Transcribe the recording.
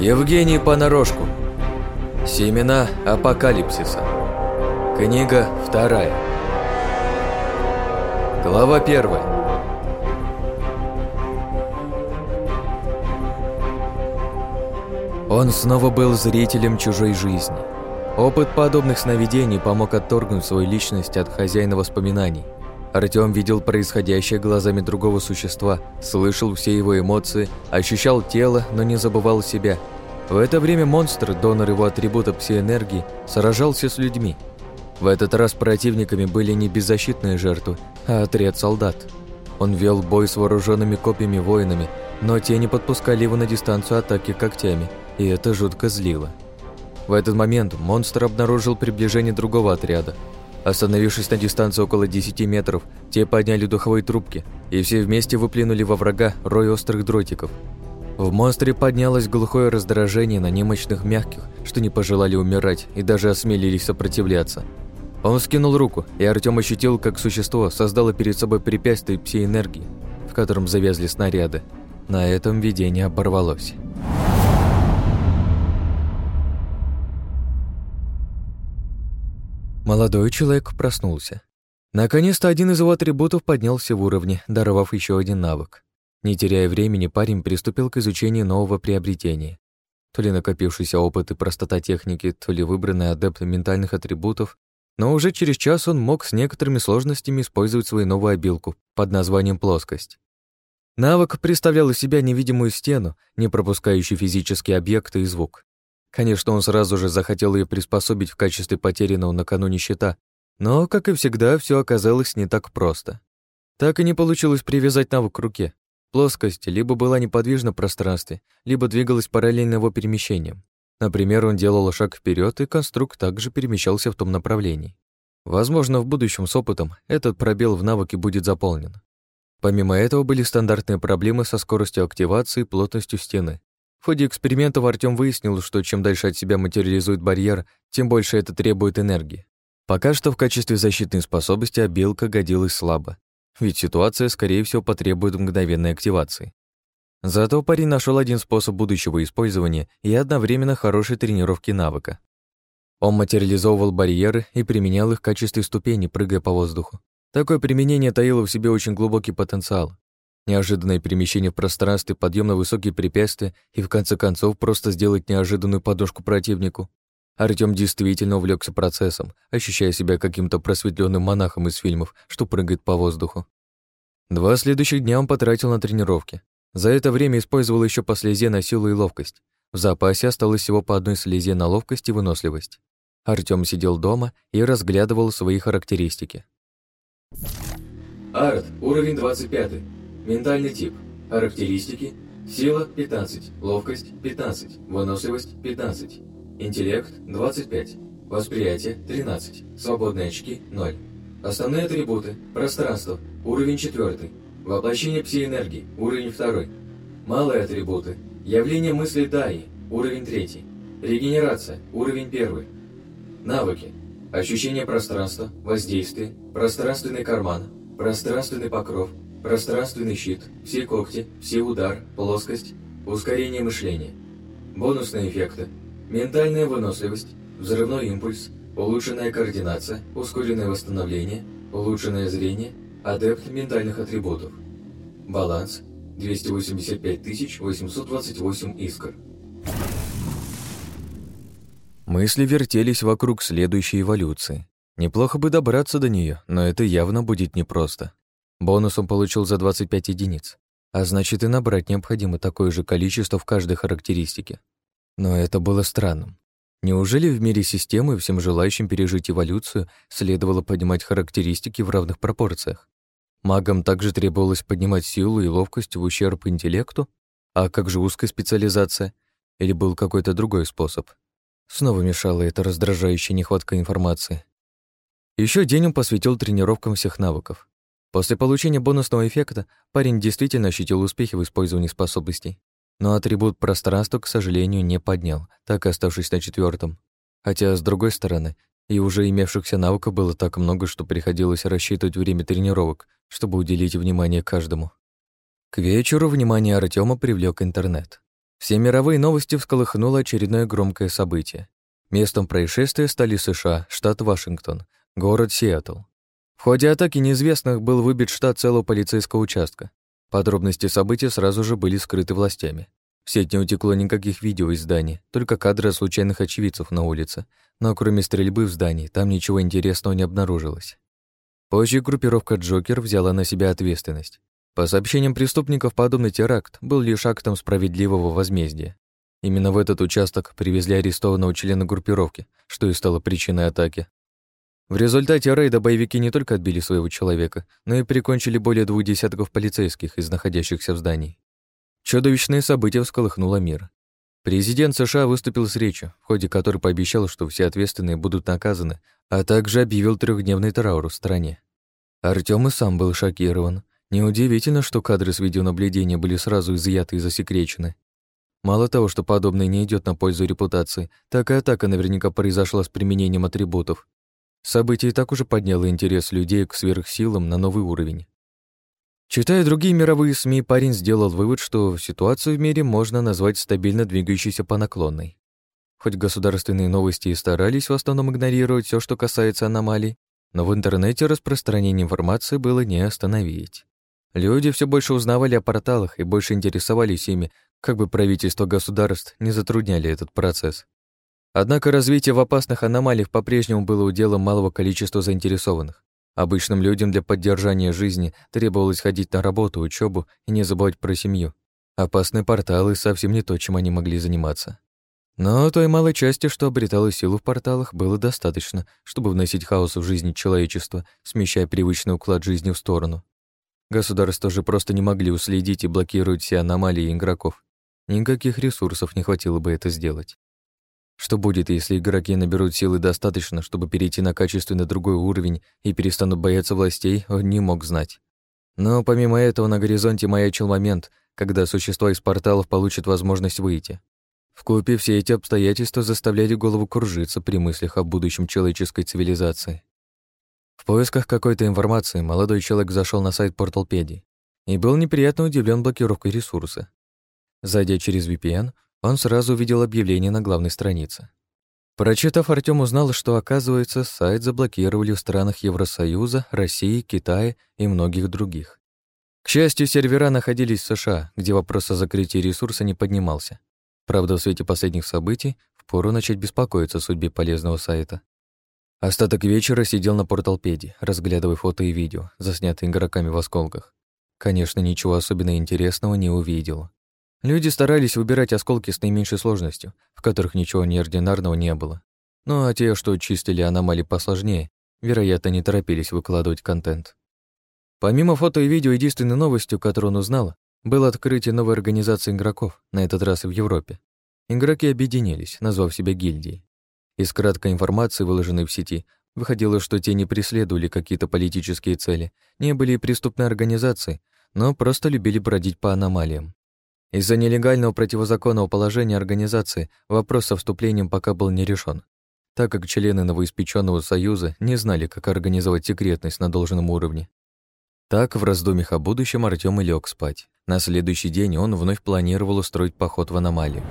Евгений Понарошку. Семена апокалипсиса. Книга вторая. Глава первая. Он снова был зрителем чужой жизни. Опыт подобных сновидений помог отторгнуть свою личность от хозяина воспоминаний – Артём видел происходящее глазами другого существа, слышал все его эмоции, ощущал тело, но не забывал себя. В это время монстр, донор его атрибута псиэнергии, сражался с людьми. В этот раз противниками были не беззащитные жертвы, а отряд солдат. Он вел бой с вооруженными копьями воинами, но те не подпускали его на дистанцию атаки когтями, и это жутко злило. В этот момент монстр обнаружил приближение другого отряда – Остановившись на дистанции около 10 метров, те подняли духовые трубки и все вместе выплюнули во врага рой острых дротиков. В монстре поднялось глухое раздражение на немощных мягких, что не пожелали умирать и даже осмелились сопротивляться. Он скинул руку, и Артём ощутил, как существо создало перед собой препятствие псиэнергии, в котором завязли снаряды. На этом видение оборвалось. Молодой человек проснулся. Наконец-то один из его атрибутов поднялся в уровне, даровав еще один навык. Не теряя времени, парень приступил к изучению нового приобретения. То ли накопившийся опыт и простота техники, то ли выбранный адепт ментальных атрибутов, но уже через час он мог с некоторыми сложностями использовать свою новую обилку под названием «плоскость». Навык представлял из себя невидимую стену, не пропускающую физические объекты и звук. Конечно, он сразу же захотел ее приспособить в качестве потерянного накануне счета, но, как и всегда, все оказалось не так просто. Так и не получилось привязать навык к руке. Плоскость либо была неподвижна в пространстве, либо двигалась параллельно его перемещениям. Например, он делал шаг вперед, и конструкт также перемещался в том направлении. Возможно, в будущем с опытом этот пробел в навыке будет заполнен. Помимо этого были стандартные проблемы со скоростью активации и плотностью стены. В ходе экспериментов Артём выяснил, что чем дальше от себя материализует барьер, тем больше это требует энергии. Пока что в качестве защитной способности обилка годилась слабо, ведь ситуация, скорее всего, потребует мгновенной активации. Зато парень нашел один способ будущего использования и одновременно хорошей тренировки навыка. Он материализовывал барьеры и применял их в качестве ступени, прыгая по воздуху. Такое применение таило в себе очень глубокий потенциал неожиданное перемещение в пространстве, подъем на высокие препятствия и, в конце концов, просто сделать неожиданную подушку противнику. Артём действительно увлекся процессом, ощущая себя каким-то просветленным монахом из фильмов, что прыгает по воздуху. Два следующих дня он потратил на тренировки. За это время использовал еще по слезе на силу и ловкость. В запасе осталось всего по одной слезе на ловкость и выносливость. Артём сидел дома и разглядывал свои характеристики. Арт, уровень 25. Ментальный тип. Характеристики. Сила – 15, ловкость – 15, выносливость – 15, интеллект – 25, восприятие – 13, свободные очки – 0. Основные атрибуты – пространство, уровень 4, воплощение псиэнергии, уровень 2, малые атрибуты, явление мысли Даи, уровень 3, регенерация, уровень 1, навыки, ощущение пространства, воздействие, пространственный карман, пространственный покров – Пространственный щит, все когти, все удар, плоскость, ускорение мышления. Бонусные эффекты. Ментальная выносливость, взрывной импульс, улучшенная координация, ускоренное восстановление, улучшенное зрение, адепт ментальных атрибутов. Баланс 285 828 искр. Мысли вертелись вокруг следующей эволюции. Неплохо бы добраться до нее, но это явно будет непросто. Бонус он получил за 25 единиц, а значит и набрать необходимо такое же количество в каждой характеристике. Но это было странным. Неужели в мире системы всем желающим пережить эволюцию следовало поднимать характеристики в равных пропорциях? Магам также требовалось поднимать силу и ловкость в ущерб интеллекту? А как же узкая специализация? Или был какой-то другой способ? Снова мешала эта раздражающая нехватка информации. Еще день он посвятил тренировкам всех навыков. После получения бонусного эффекта парень действительно ощутил успехи в использовании способностей, но атрибут пространства, к сожалению, не поднял, так и оставшись на четвертом. Хотя, с другой стороны, и уже имевшихся навыков было так много, что приходилось рассчитывать время тренировок, чтобы уделить внимание каждому. К вечеру внимание Артема привлек интернет. Все мировые новости всколыхнуло очередное громкое событие. Местом происшествия стали США, штат Вашингтон, город Сиэтл. В ходе атаки неизвестных был выбит штат целого полицейского участка. Подробности событий сразу же были скрыты властями. В сеть не утекло никаких видео из здания, только кадры случайных очевидцев на улице. Но кроме стрельбы в здании, там ничего интересного не обнаружилось. Позже группировка «Джокер» взяла на себя ответственность. По сообщениям преступников, подобный теракт был лишь актом справедливого возмездия. Именно в этот участок привезли арестованного члена группировки, что и стало причиной атаки, в результате рейда боевики не только отбили своего человека, но и прикончили более двух десятков полицейских из находящихся в здании. Чудовищные события всколыхнуло мир. Президент США выступил с речью, в ходе которой пообещал, что все ответственные будут наказаны, а также объявил трехдневный траур в стране. Артём и сам был шокирован. Неудивительно, что кадры с видеонаблюдения были сразу изъяты и засекречены. Мало того, что подобное не идет на пользу репутации, так и атака наверняка произошла с применением атрибутов, Событие так уже подняло интерес людей к сверхсилам на новый уровень. Читая другие мировые СМИ, парень сделал вывод, что ситуацию в мире можно назвать стабильно двигающейся по наклонной. Хоть государственные новости и старались в основном игнорировать все, что касается аномалий, но в интернете распространение информации было не остановить. Люди все больше узнавали о порталах и больше интересовались ими, как бы правительство государств не затрудняли этот процесс. Однако развитие в опасных аномалиях по-прежнему было уделом малого количества заинтересованных. Обычным людям для поддержания жизни требовалось ходить на работу, учебу и не забывать про семью. Опасные порталы совсем не то, чем они могли заниматься. Но той малой части, что обретала силу в порталах, было достаточно, чтобы вносить хаос в жизнь человечества, смещая привычный уклад жизни в сторону. Государства же просто не могли уследить и блокировать все аномалии игроков. Никаких ресурсов не хватило бы это сделать. Что будет, если игроки наберут силы достаточно, чтобы перейти на качественно другой уровень и перестанут бояться властей, он не мог знать. Но помимо этого на горизонте маячил момент, когда существа из порталов получат возможность выйти. Вкупе все эти обстоятельства заставляли голову кружиться при мыслях о будущем человеческой цивилизации. В поисках какой-то информации молодой человек зашел на сайт порталпеди и был неприятно удивлен блокировкой ресурса. Зайдя через VPN, он сразу увидел объявление на главной странице. Прочитав, Артём узнал, что, оказывается, сайт заблокировали в странах Евросоюза, России, Китая и многих других. К счастью, сервера находились в США, где вопрос о закрытии ресурса не поднимался. Правда, в свете последних событий впору начать беспокоиться о судьбе полезного сайта. Остаток вечера сидел на порталпеде, разглядывая фото и видео, заснятые игроками в осколках. Конечно, ничего особенно интересного не увидел. Люди старались выбирать осколки с наименьшей сложностью, в которых ничего неординарного не было. Ну а те, что чистили аномалии посложнее, вероятно, не торопились выкладывать контент. Помимо фото и видео, единственной новостью, которую он узнал, было открытие новой организации игроков, на этот раз и в Европе. Игроки объединились, назвав себя гильдией. Из краткой информации, выложенной в сети, выходило, что те не преследовали какие-то политические цели, не были преступной организацией, но просто любили бродить по аномалиям. Из-за нелегального противозаконного положения организации вопрос о вступлении пока был не решен, так как члены новоиспеченного союза не знали, как организовать секретность на должном уровне. Так, в раздумьях о будущем Артём и лег спать. На следующий день он вновь планировал устроить поход в аномалию.